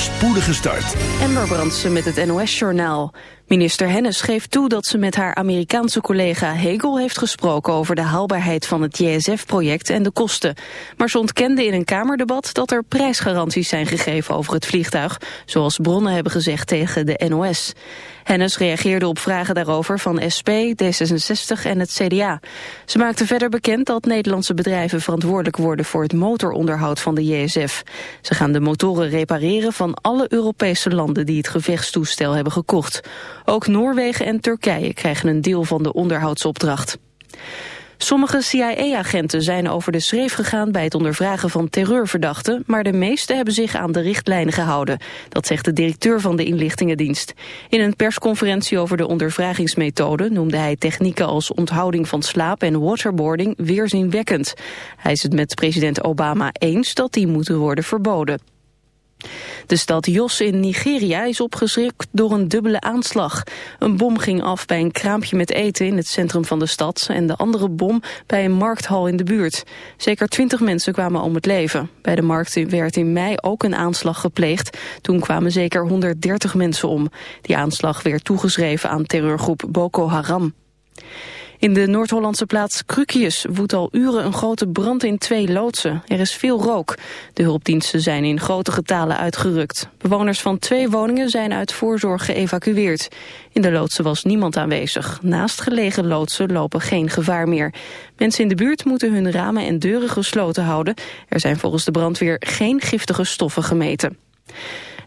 voorspoedige start. Ember Brandsen met het NOS-journaal. Minister Hennis geeft toe dat ze met haar Amerikaanse collega Hegel heeft gesproken over de haalbaarheid van het JSF-project en de kosten. Maar ze ontkende in een Kamerdebat dat er prijsgaranties zijn gegeven over het vliegtuig, zoals bronnen hebben gezegd tegen de NOS. Hennis reageerde op vragen daarover van SP, D66 en het CDA. Ze maakte verder bekend dat Nederlandse bedrijven verantwoordelijk worden voor het motoronderhoud van de JSF. Ze gaan de motoren repareren van alle Europese landen die het gevechtstoestel hebben gekocht. Ook Noorwegen en Turkije krijgen een deel van de onderhoudsopdracht. Sommige CIA-agenten zijn over de schreef gegaan bij het ondervragen van terreurverdachten, maar de meeste hebben zich aan de richtlijnen gehouden. Dat zegt de directeur van de inlichtingendienst. In een persconferentie over de ondervragingsmethode noemde hij technieken als onthouding van slaap en waterboarding weerzinwekkend. Hij is het met president Obama eens dat die moeten worden verboden. De stad Jos in Nigeria is opgeschrikt door een dubbele aanslag. Een bom ging af bij een kraampje met eten in het centrum van de stad... en de andere bom bij een markthal in de buurt. Zeker twintig mensen kwamen om het leven. Bij de markt werd in mei ook een aanslag gepleegd. Toen kwamen zeker 130 mensen om. Die aanslag werd toegeschreven aan terreurgroep Boko Haram. In de Noord-Hollandse plaats Krukius woedt al uren een grote brand in twee loodsen. Er is veel rook. De hulpdiensten zijn in grote getalen uitgerukt. Bewoners van twee woningen zijn uit voorzorg geëvacueerd. In de loodsen was niemand aanwezig. Naast gelegen loodsen lopen geen gevaar meer. Mensen in de buurt moeten hun ramen en deuren gesloten houden. Er zijn volgens de brandweer geen giftige stoffen gemeten.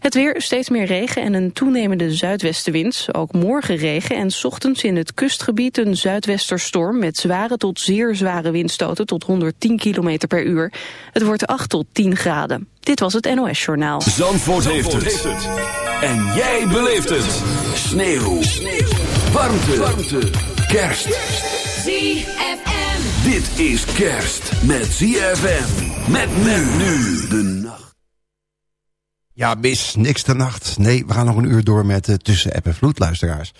Het weer, steeds meer regen en een toenemende zuidwestenwind. Ook morgen regen en ochtends in het kustgebied een zuidwesterstorm... met zware tot zeer zware windstoten tot 110 km per uur. Het wordt 8 tot 10 graden. Dit was het NOS Journaal. Zandvoort, heeft, het. En jij beleeft het. Sneeuw. Sneeuw. Warmte. Warmte. Kerst. ZFM. Dit is kerst met ZFM. Met men nu de nacht. Ja, mis, niks de nacht. Nee, we gaan nog een uur door met uh, Tussen App en Vloed, luisteraars.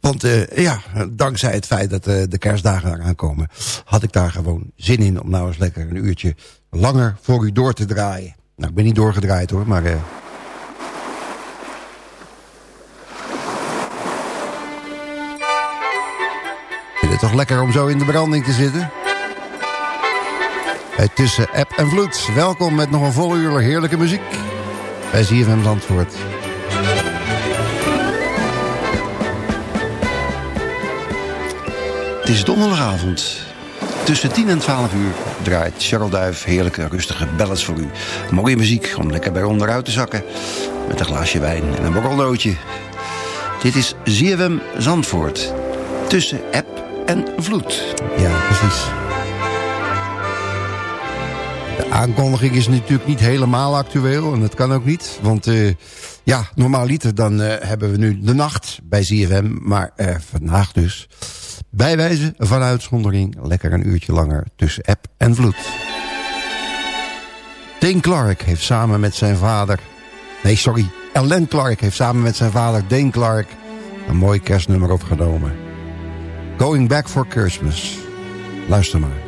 Want uh, ja, dankzij het feit dat uh, de kerstdagen eraan komen... had ik daar gewoon zin in om nou eens lekker een uurtje langer voor u door te draaien. Nou, ik ben niet doorgedraaid hoor, maar... Vind het toch lekker om zo in de branding te zitten? Bij Tussen App en Vloed. Welkom met nog een volle uur heerlijke muziek bij ZFM Zandvoort. Het is donderdagavond. Tussen 10 en 12 uur draait Charles Duif heerlijke rustige ballads voor u. Mooie muziek om lekker bij onderuit te zakken. Met een glaasje wijn en een borrelnootje. Dit is ZFM Zandvoort. Tussen app en vloed. Ja, precies. De aankondiging is natuurlijk niet helemaal actueel. En dat kan ook niet. Want uh, ja, normaaliter dan uh, hebben we nu de nacht bij ZFM. Maar uh, vandaag dus bij wijze van uitzondering... lekker een uurtje langer tussen app en vloed. Dane Clark heeft samen met zijn vader... Nee, sorry. Ellen Clark heeft samen met zijn vader Dane Clark... een mooi kerstnummer opgenomen. Going Back for Christmas. Luister maar.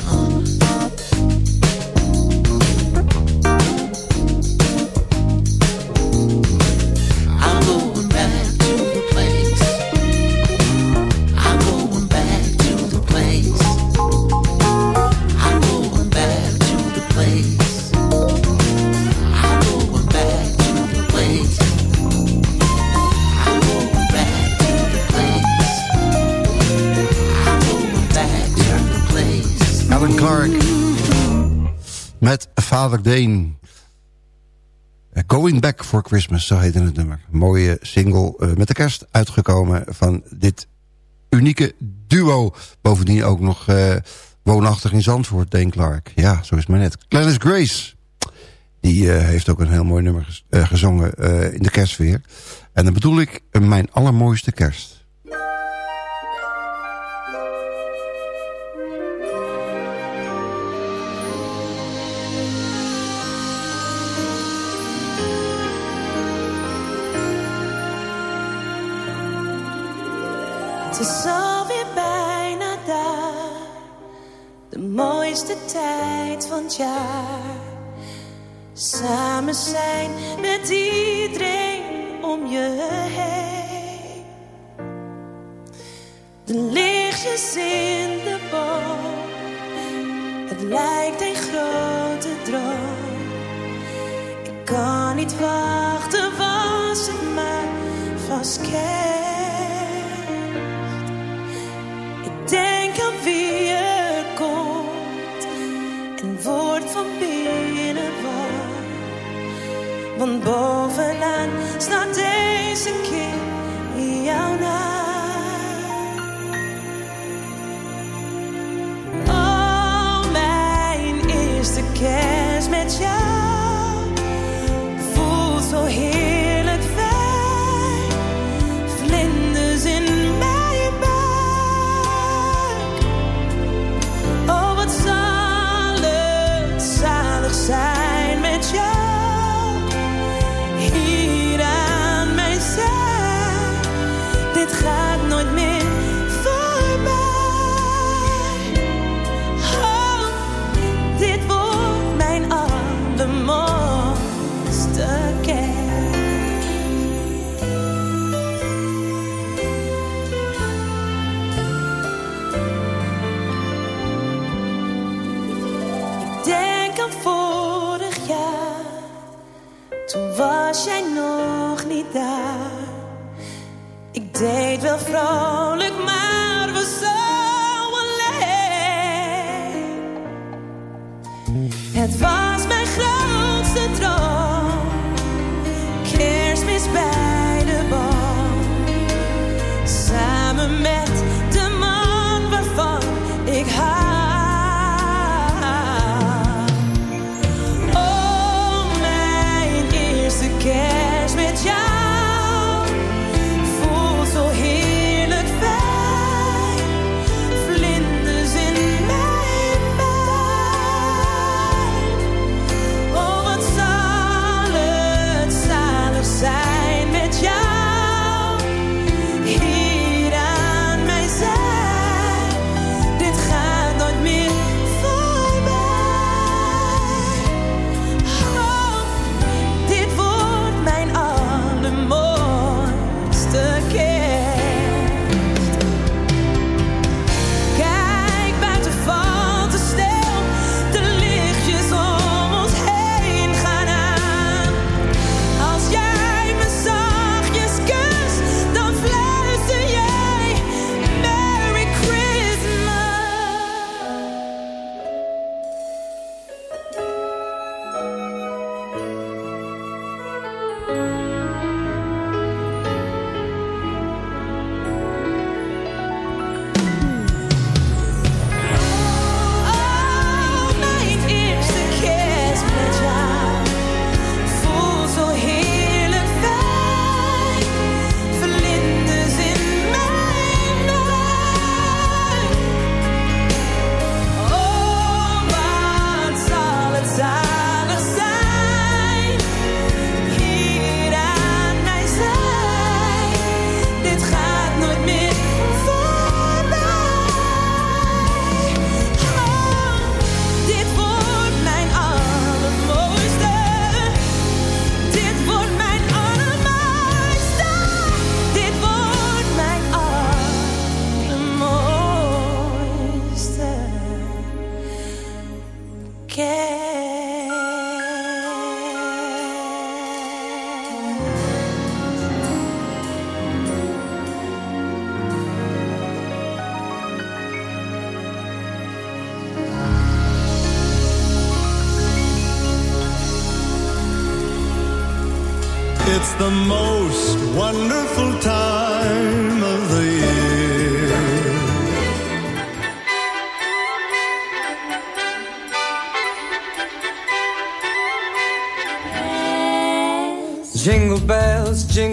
now. Vader Deen. Eh, Going Back for Christmas, zo heette het nummer. mooie single uh, met de kerst uitgekomen van dit unieke duo. Bovendien ook nog uh, woonachtig in Zandvoort, Deen Clark. Ja, zo is het maar net. Glennis Grace, die heeft ook een heel mooi nummer gezongen in de kerstfeer. En dan bedoel ik mijn allermooiste kerst. De mooiste tijd van het jaar. Samen zijn met iedereen om je heen. De lichtjes in de boom. Het lijkt een grote droom. Ik kan niet wachten, was het maar vast kerst. denk aan wie van binnen warm. Want bovenaan staat deze keer jouw naam. Oh, mijn eerste kerst met jou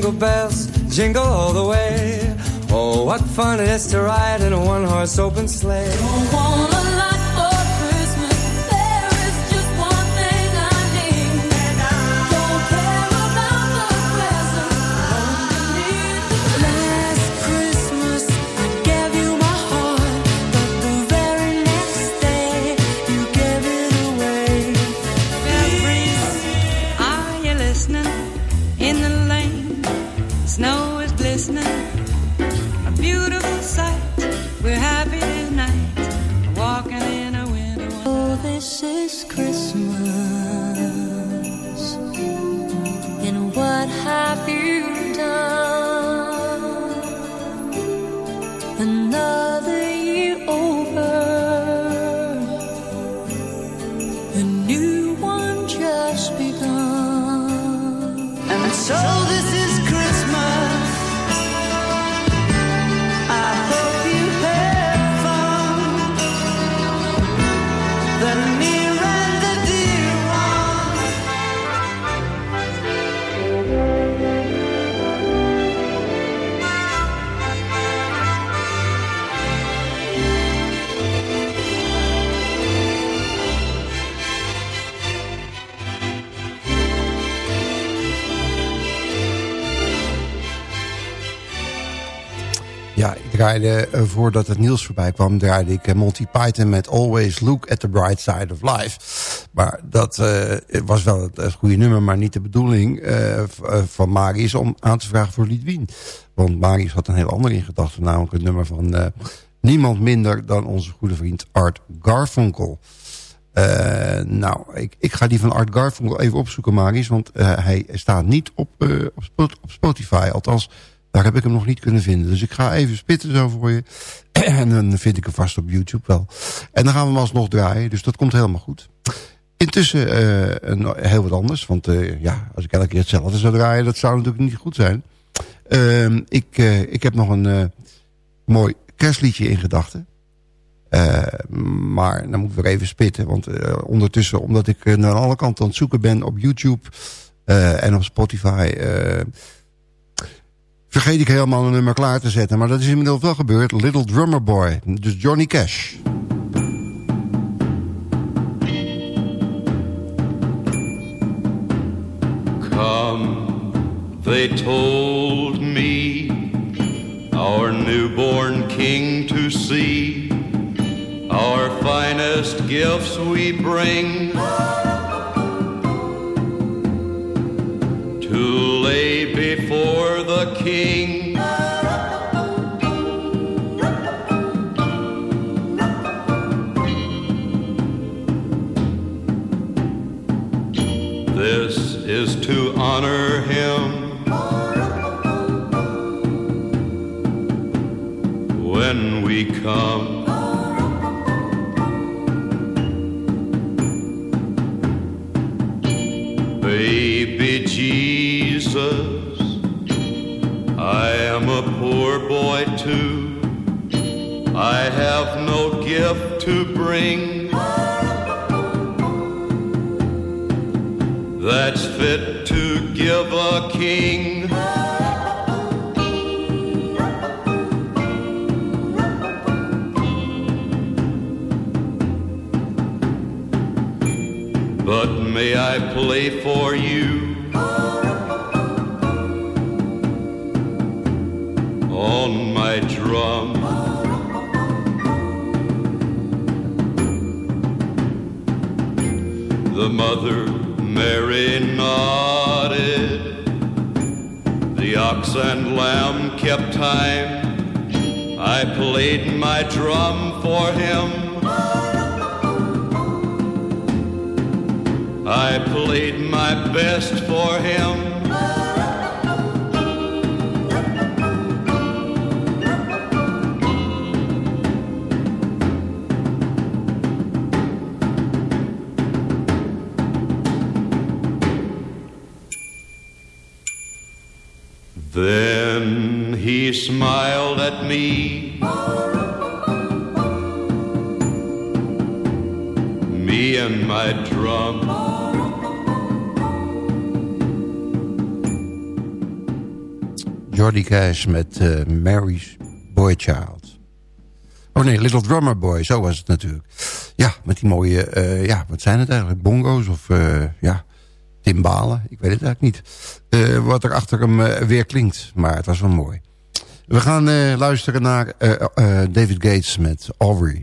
jingle bells, jingle all the way. Oh, what fun it is to ride in a one horse open sleigh. Eh, voordat het nieuws voorbij kwam... draaide ik eh, Monty Python met Always Look at the Bright Side of Life. Maar dat eh, was wel het, goede nummer, maar niet de bedoeling van Marius... om aan te vragen voor Lidwien. Want Marius had een heel ander in gedachten. Namelijk het nummer van niemand minder dan onze goede vriend Art Garfunkel. Nou, ik, ik ga die van Art Garfunkel even opzoeken, Marius. Want hij staat niet op, op Spotify. Althans, daar heb ik hem nog niet kunnen vinden. Dus ik ga even spitten zo voor je. en dan vind ik hem vast op YouTube wel. En dan gaan we hem alsnog draaien. Dus dat komt helemaal goed. Intussen eh, een, heel wat anders. Want eh, ja, als ik elke keer hetzelfde zou draaien... dat zou natuurlijk niet goed zijn. Ehm, ik, eh, ik heb nog een mooi kerstliedje in gedachten. Maar dan moet ik weer even spitten. Want ondertussen, omdat ik naar alle kanten aan het zoeken ben op YouTube en op Spotify... vergeet ik helemaal een nummer klaar te zetten. Maar dat is inmiddels wel gebeurd. Little Drummer Boy. Dus Johnny Cash. Come, they told me, our newborn king to see. Our finest gifts we bring to lay before the king. This is to honor him when we come. Baby Jesus, I am a poor boy too. I have no gift to bring. that's fit to give a king. But may I play for you on my drum? The mother Mary nodded. The ox and lamb kept time. I played my drum for him. I played my best for him. Met eh, Mary's Boy Child. Oh nee, Little Drummer Boy, zo was het natuurlijk. Ja, met die mooie, eh, ja, wat zijn het eigenlijk? Bongo's of uh, ja, timbalen? Ik weet het eigenlijk niet. Wat er achter hem weer klinkt, maar het was wel mooi. We gaan luisteren naar David Gates met Aubrey.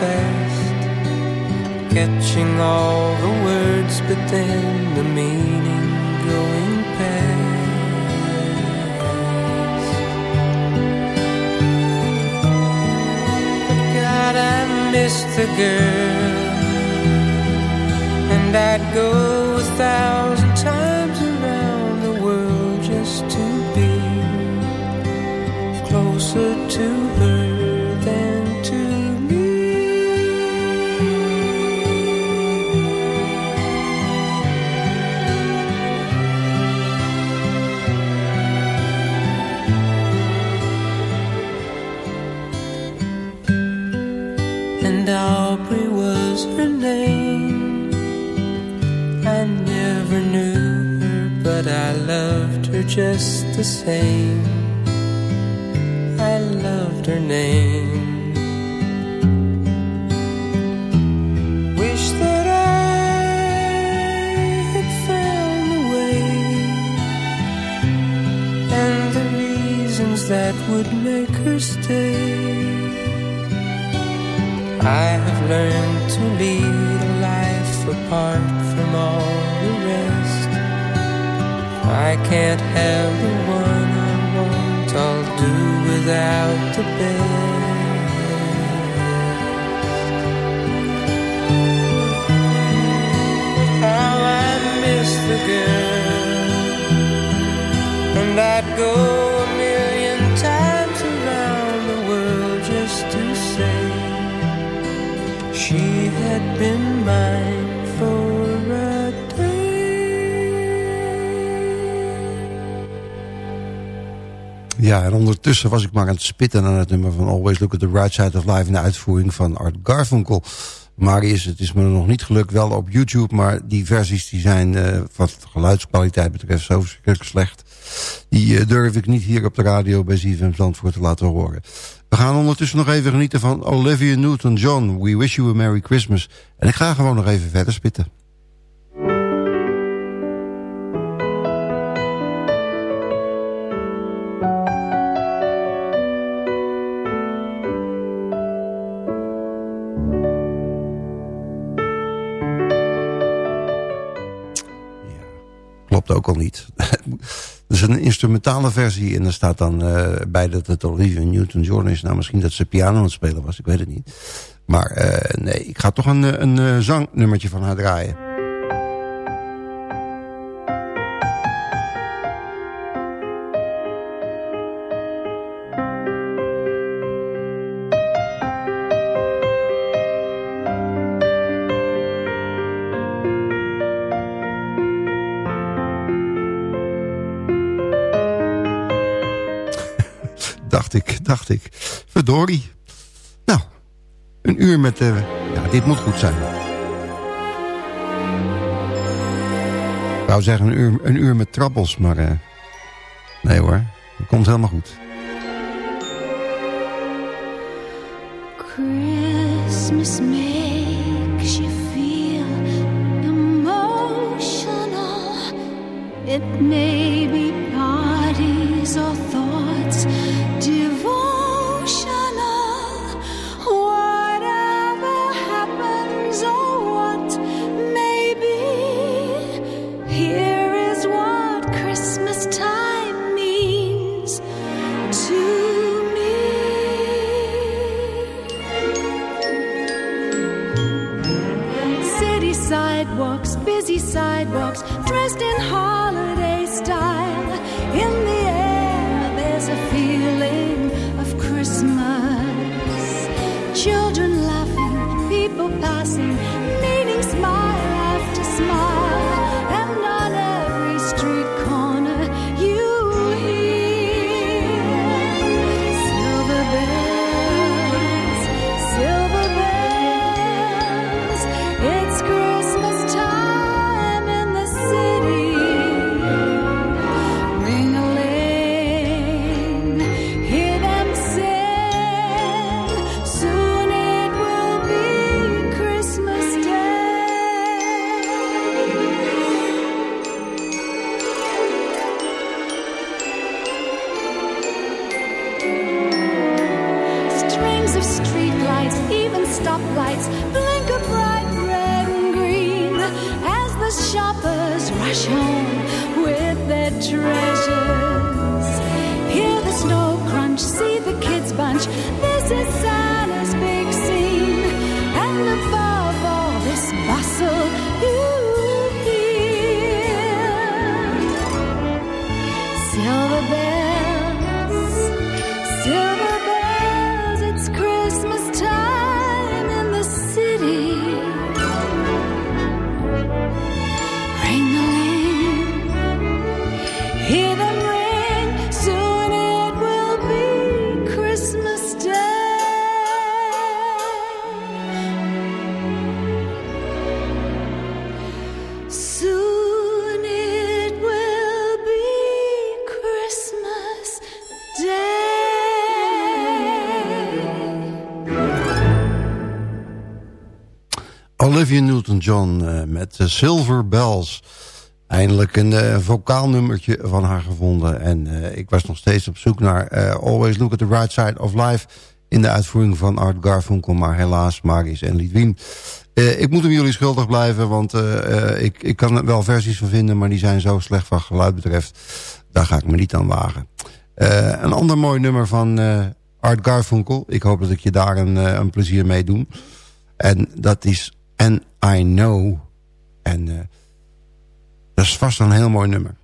Fast, catching all the words, but then the meaning going past. But God, I miss the girl, and I'd go a thousand just the same. I loved her name. Ondertussen was ik maar aan het spitten aan het nummer van Always Look at the Right Side of Life... in de uitvoering van Art Garfunkel. Marius, het is me nog niet gelukt, wel op YouTube... maar die versies die zijn eh, wat geluidskwaliteit betreft zo verschrikkelijk slecht. Die eh, durf ik niet hier op de radio bij ZFM Zandvoort te laten horen. We gaan ondertussen nog even genieten van Olivia Newton-John. We wish you a Merry Christmas. En ik ga gewoon nog even verder spitten. Ook al niet. Het is een instrumentale versie en er staat dan eh, bij dat het Olivia Newton-John is. Nou, misschien dat ze piano aan het spelen was, ik weet het niet. Maar eh, nee, ik ga toch een, eh, een, zangnummertje van haar draaien. Dacht ik. Verdorie. Nou, een uur met... eh ja, dit moet goed zijn. Ik wou zeggen een uur, een uur met trappels, maar... eh nee hoor, het komt helemaal goed. Olivia Newton-John eh, met eh, Silver Bells. Eindelijk een uh, vocaalnummertje van haar gevonden. En ik was nog steeds op zoek naar Always Look at the Right Side of Life... in de uitvoering van Art Garfunkel, maar helaas Magis en Lidwien. ik moet hem jullie schuldig blijven, want ik, ik kan er wel versies van vinden... maar die zijn zo slecht van geluid betreft. Daar ga ik me niet aan wagen. een ander mooi nummer van... Art Garfunkel. Ik hoop dat ik je daar een, een plezier mee doe. En dat is en I Know. En uh, dat is vast een heel mooi nummer.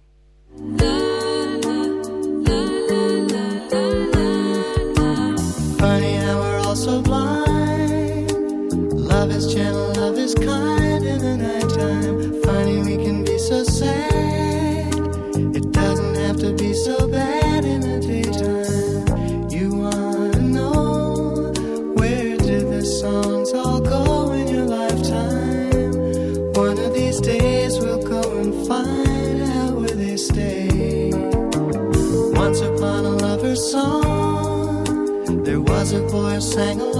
sang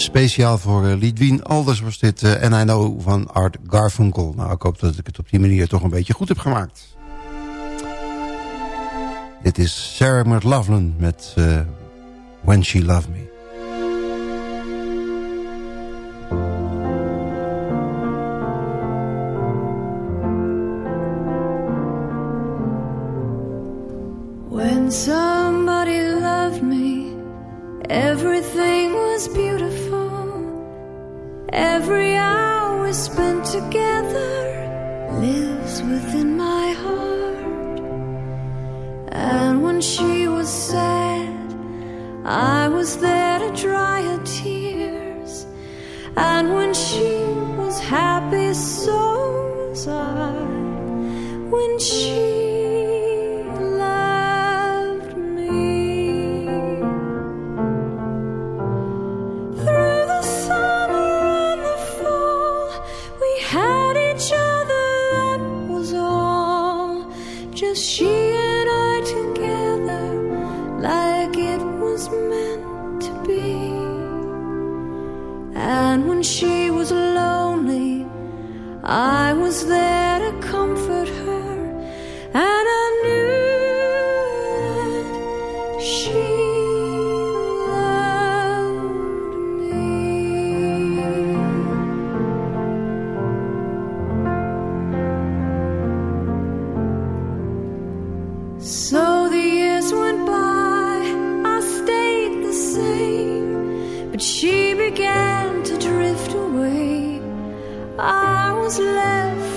Speciaal voor uh, Alders was dit uh, I Know van Art Garfunkel. Nou, ik hoop dat ik het op die manier toch een beetje goed heb gemaakt. Dit is Sarah McLaughlin met eh, When She Loved Me. But she began to drift away. I was left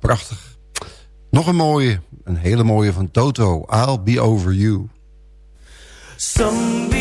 prachtig. Nog een mooie, een hele mooie van Toto. I'll be over you. Somebody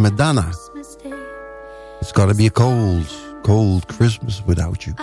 met it's got to be a cold, cold Christmas without you.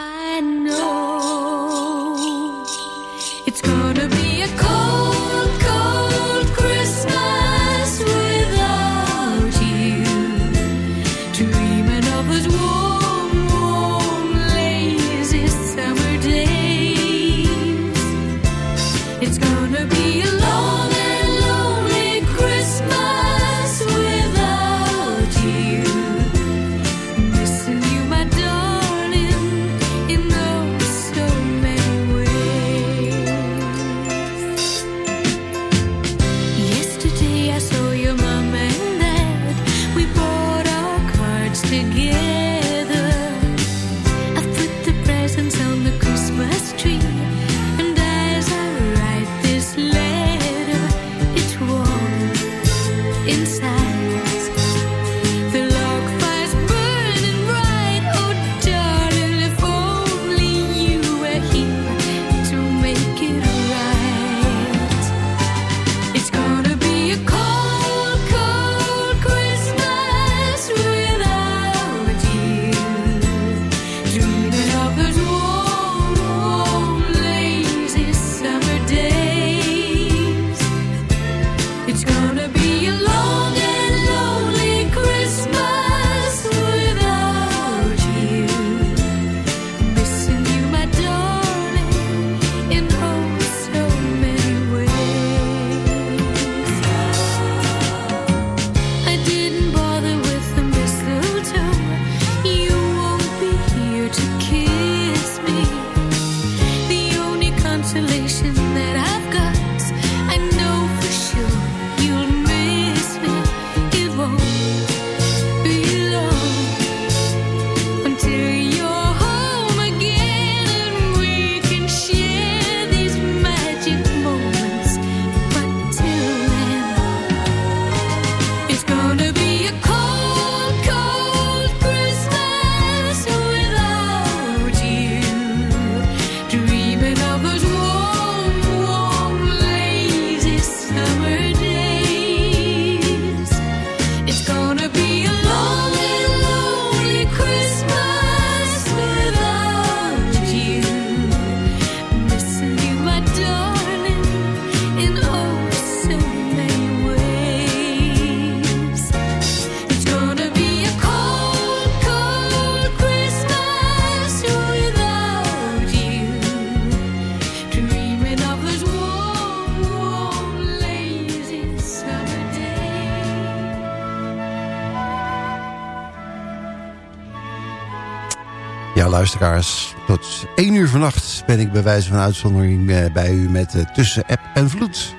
Tot 1 uur vannacht ben ik bij wijze van uitzondering eh, bij u met eh, Tussen App en Vloed.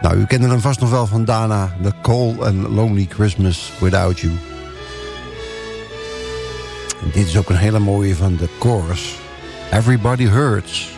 Nou, u kende dan vast nog wel van Dana. The Cold and Lonely Christmas Without You. En dit is ook een hele mooie van The Chorus. Everybody Hurts.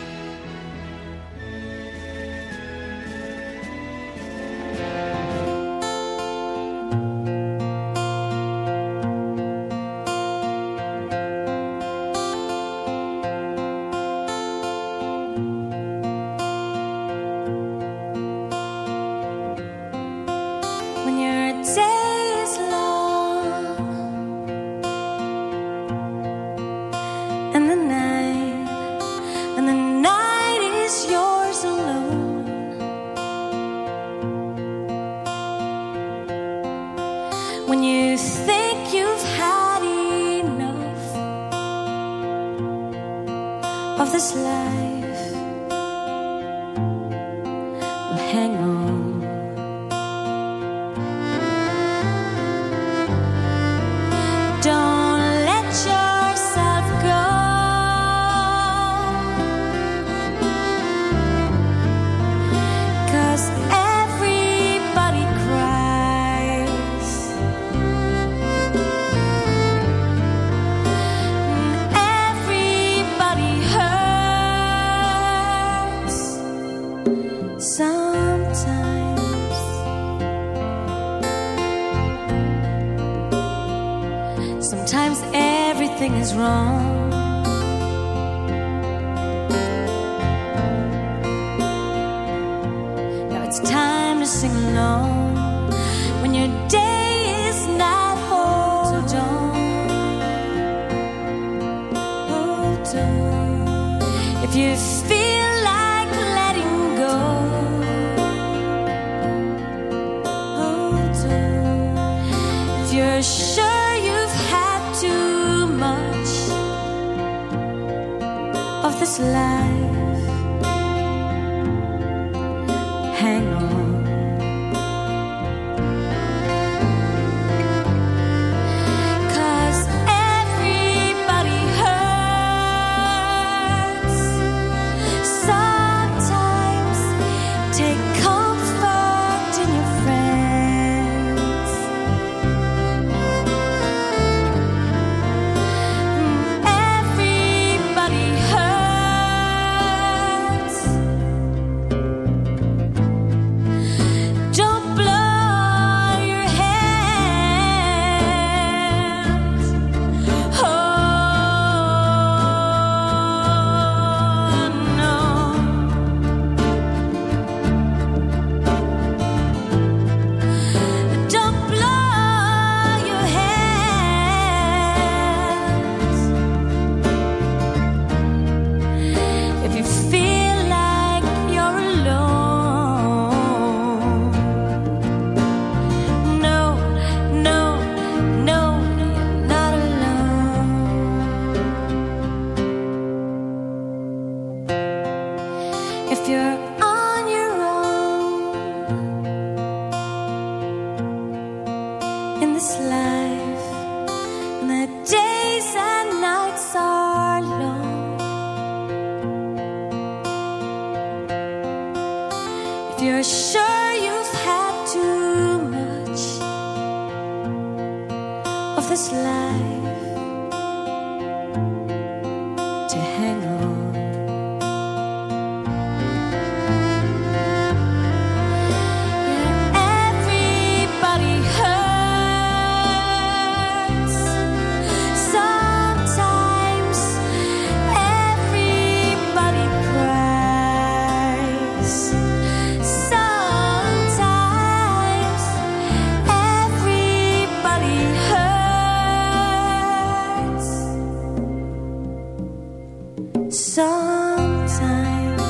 sometimes.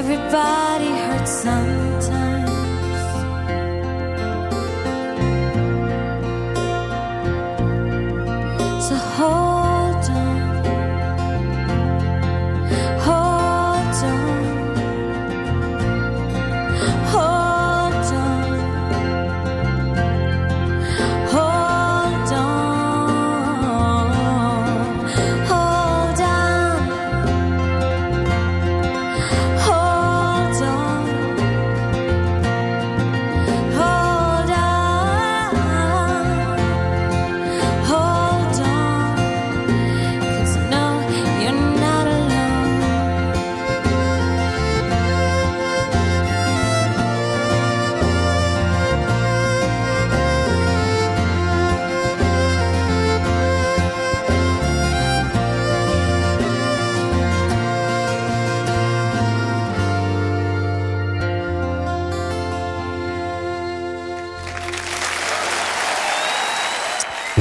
Everybody hurts sometimes.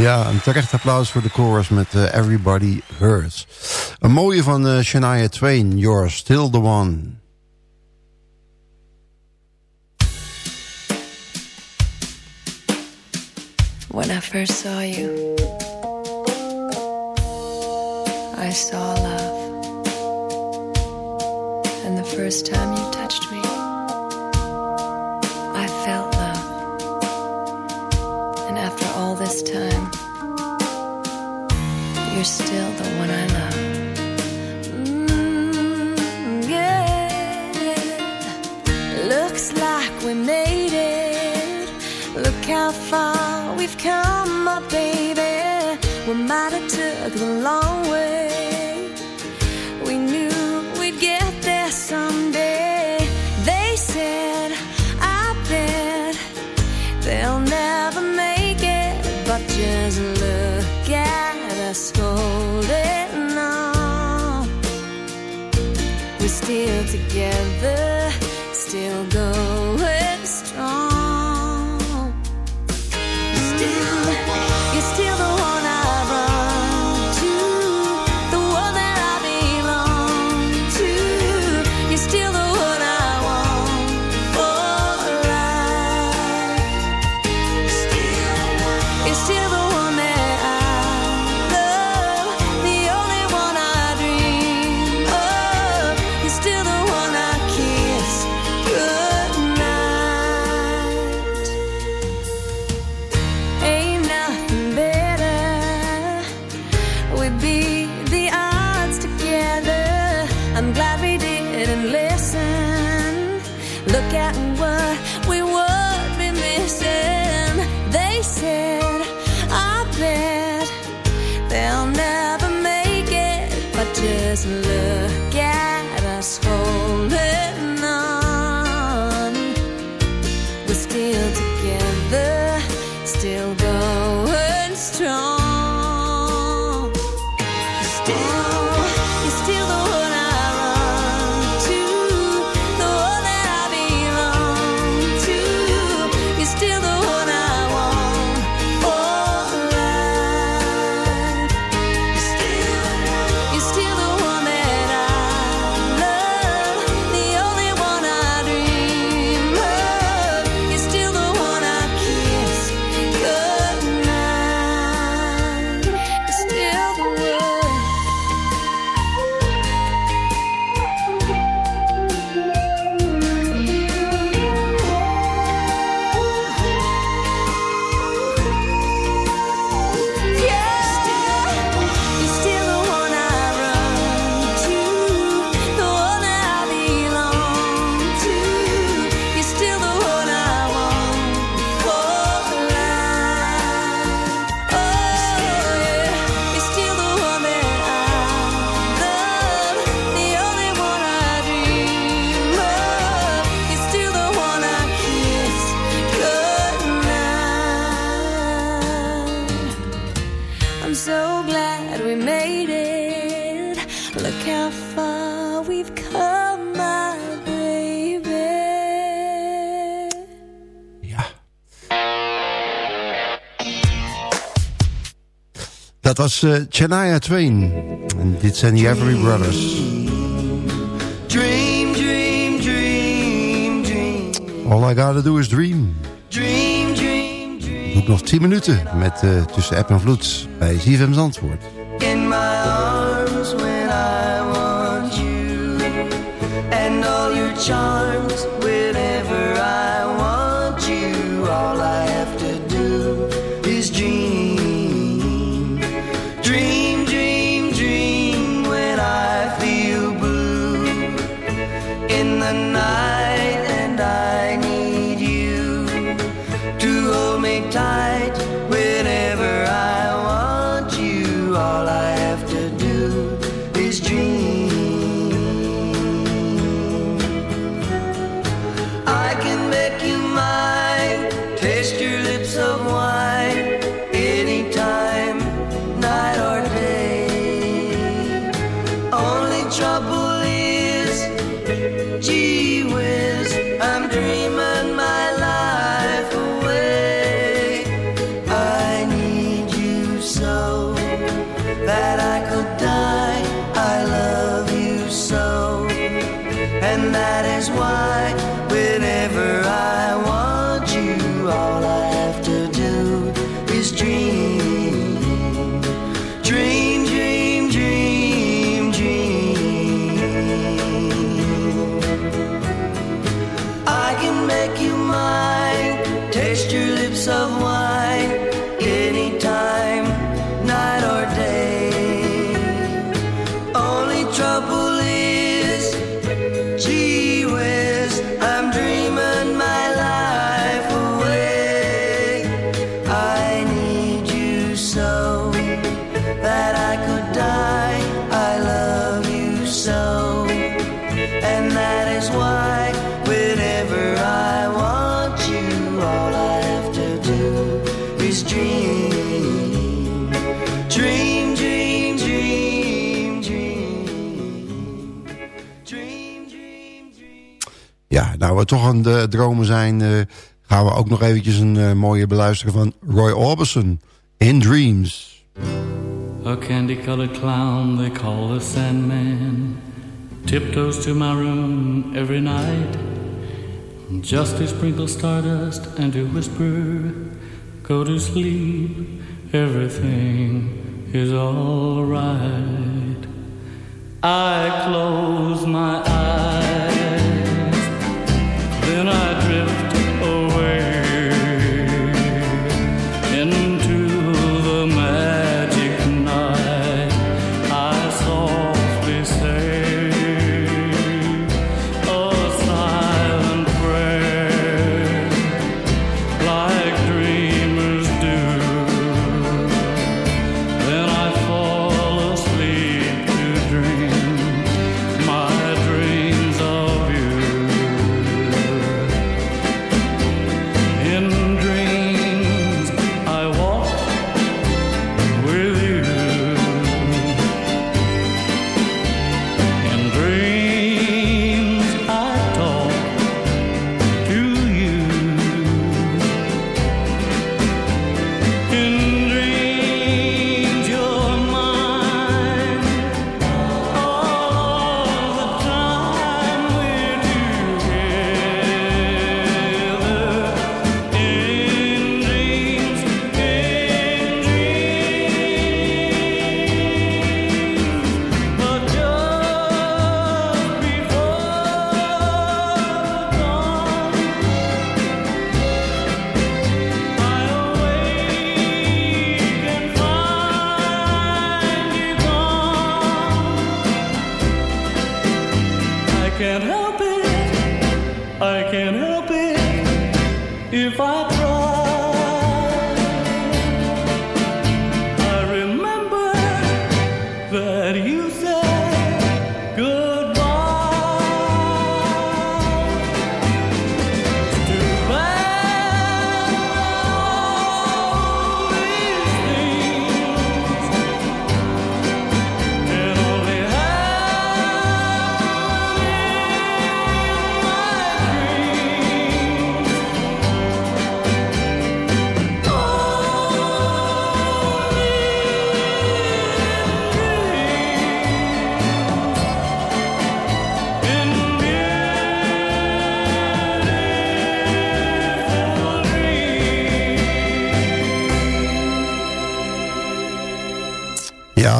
Ja, een terecht applaus voor de chorus met uh, Everybody Hurts. Een mooie van uh, Shania Twain, You're Still The One. When I first saw you I saw love And the first time you Looks like we made it. Look how far we've come, my baby. We might have took the long way. was eh, uh, Twain. En dit zijn de Every Brothers. Dream, dream, dream. All I gotta do is dream. Dream, dream, dream. Nog 10 minuten met uh, Tussen App en Vloed bij ZFM Zandvoort. In my arms when I want you. And all your charm. I toch aan de dromen zijn... Eh, gaan we ook nog eventjes een eh, mooie beluisteren van Roy Orbison. In Dreams. A candy-colored clown they call the Sandman Tiptoes to my room every night Just to sprinkle stardust and to whisper Go to sleep, everything is alright I close my eyes 愈发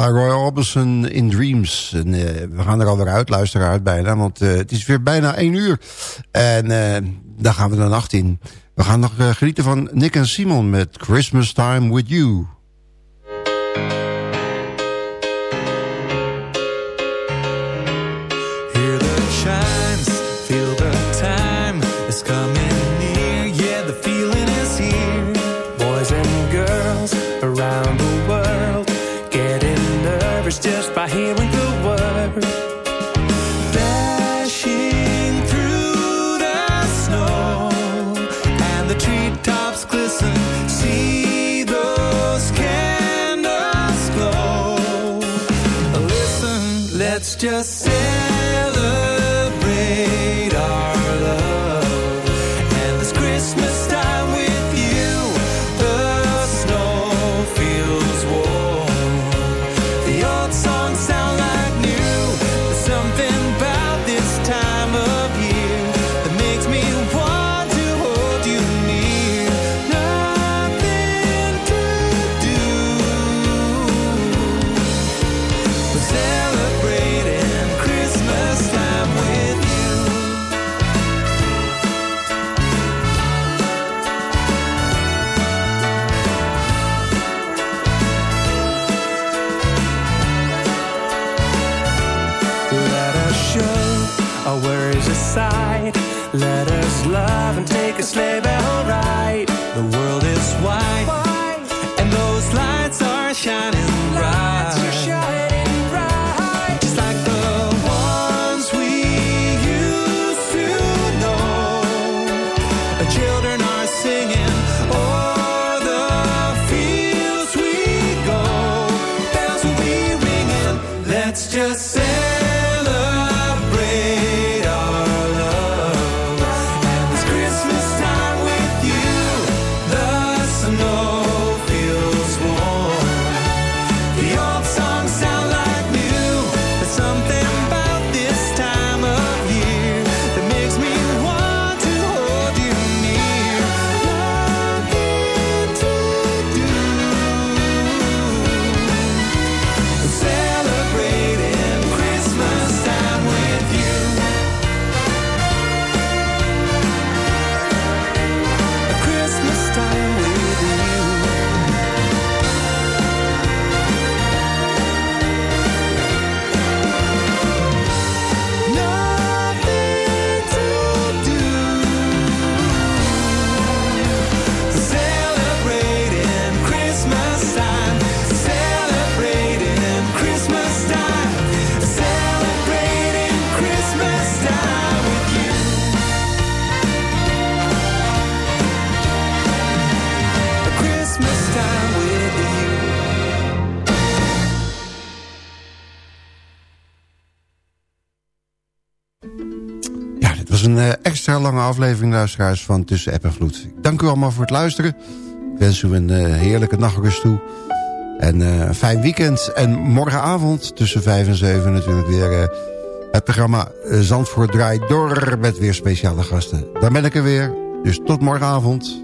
Roy Orbison in Dreams. En, eh, we gaan er alweer uit, luisteraar, bijna. Want eh, het is weer bijna één uur. En eh, daar gaan we de nacht in. We gaan nog genieten van Nick en Simon met Christmas Time With You. Extra lange aflevering, luisteraars, van Tussen App en Vloed. Dank u allemaal voor het luisteren. Ik wens u een eh, heerlijke nachtrust toe. En eh, een fijn weekend. En morgenavond tussen 5 en 7 natuurlijk weer... eh, het programma Zandvoort draait door met weer speciale gasten. Dan ben ik er weer. Dus tot morgenavond.